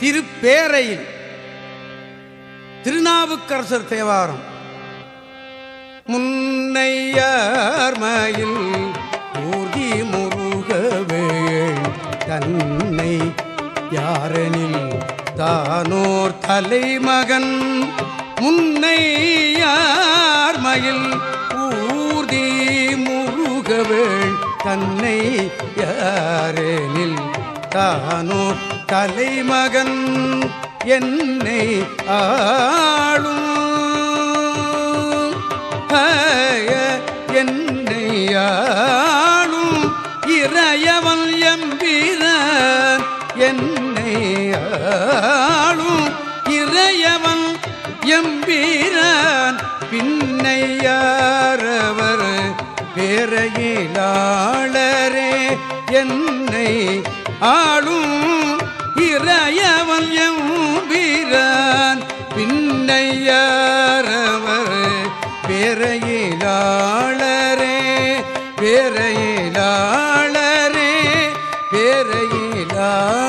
திருப்பேரையில். திருநாவுக்கரசர் தேவாரம். முன்னையர்மையில் ஊதி முருகவே தன்னை யாரெனில் தானோர் தலைமகன். முன்னையார்மையில் ஊர்தி முருகவேள் தன்னை யாரெனில் தானோ தலைமகன் என்னை ஆளும். ஹய என்னை ஆளும். இறையவன் எம்பீரன் என்னை ஆளும். இறையவன் எம்பீரான் பின்னையாரவர் பேரையிலாளரே என்னை ஆளும் இறையவன் எம்பிரான் பின்னையாரவர் பெறையிலாளரே பெறையிலாளரே பெறையிலாளரே